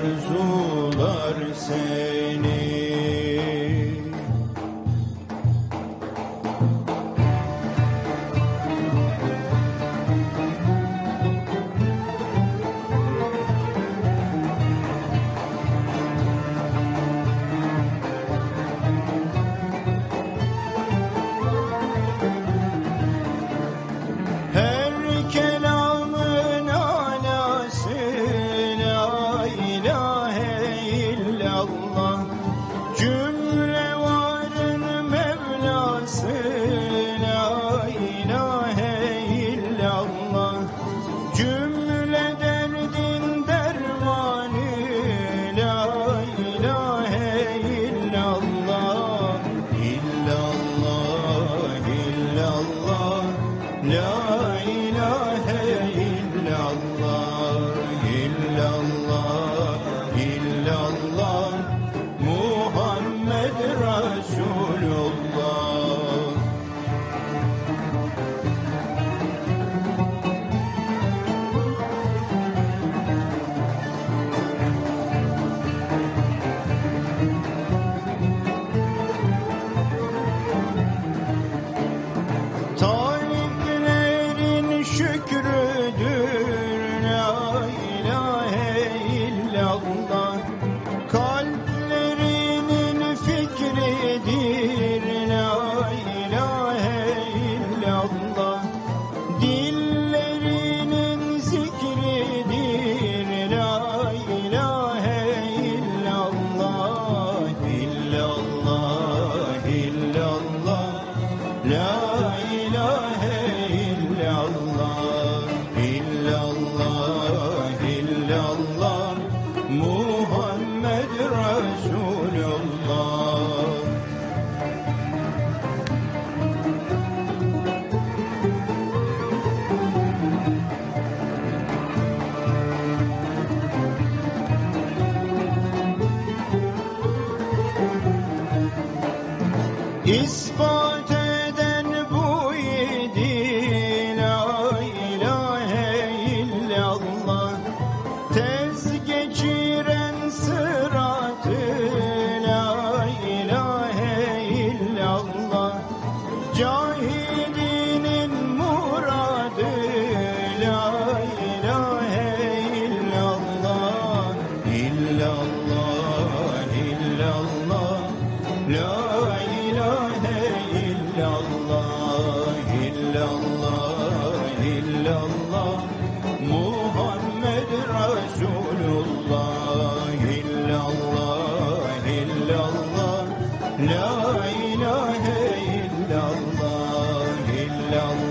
arzular seni İspat La ilahe illallah, illallah, illallah. Muhammed Resulullah, illallah, illallah. La ilahe illallah, illallah.